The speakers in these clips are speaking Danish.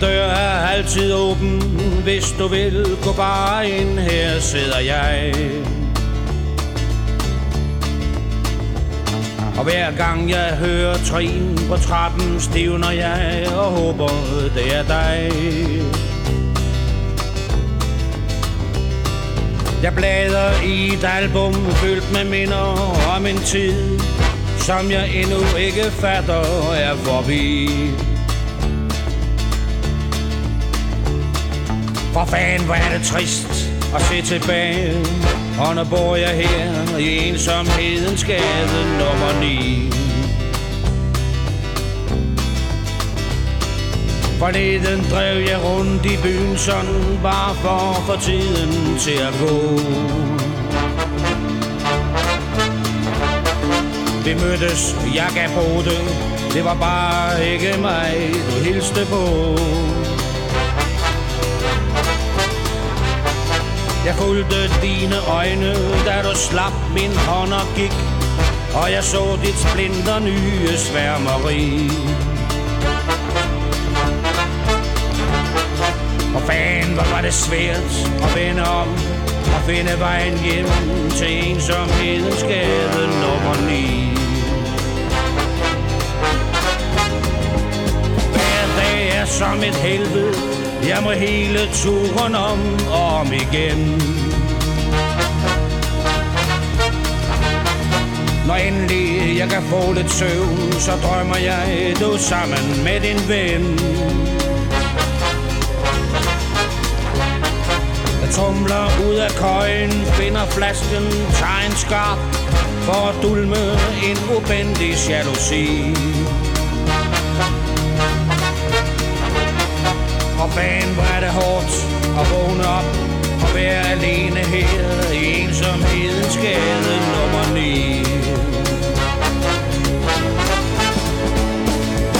dør er altid åben. Hvis du vil gå bare ind. Her sidder jeg. Og hver gang jeg hører trin på trappen Stivner jeg og håber det er dig. Jeg bladrer i et album fyldt med minder om en tid Som jeg endnu ikke fatter er forbi For fanden, hvor er det trist at se tilbage. Og nu bor jeg her i ensomhedens gade nummer 9 Forneden drev jeg rundt i byen sådan Bare for at få tiden til at gå. Vi mødtes, jeg gav på det. Det var bare ikke mig, du hilste på. Jeg fulgte dine øjne, da du slap min hånd og gik Og jeg så dit splinter nye sværmeri. Og fan, hvor var det svært at vende om Og finde vejen hjem til ensomhedens gade nummer 9 Hver dag er som et helvede jeg må hele turen om og om igen. Når endelig jeg kan få lidt søvn Så drømmer jeg du sammen med din ven. Jeg tumler ud af køjen Finder flasken, tager en skarp For at dulme en ubendig jalousi. Være alene her i ensomhedens gade nummer 9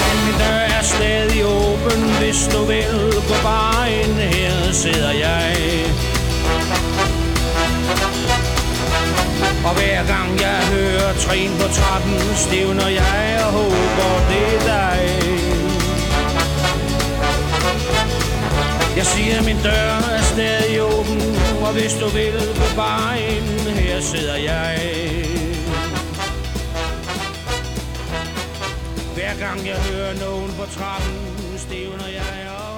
Men min dør er stadig åben, hvis du vil Gå bare ind, her sidder jeg. Og hver gang jeg hører trin på trappen Stivner jeg og håber det er dig. Jeg siger, min dør er stadig åben Og hvis du vil på vejen, Her sidder jeg Hver gang jeg hører nogen på trappen Stivner jeg op.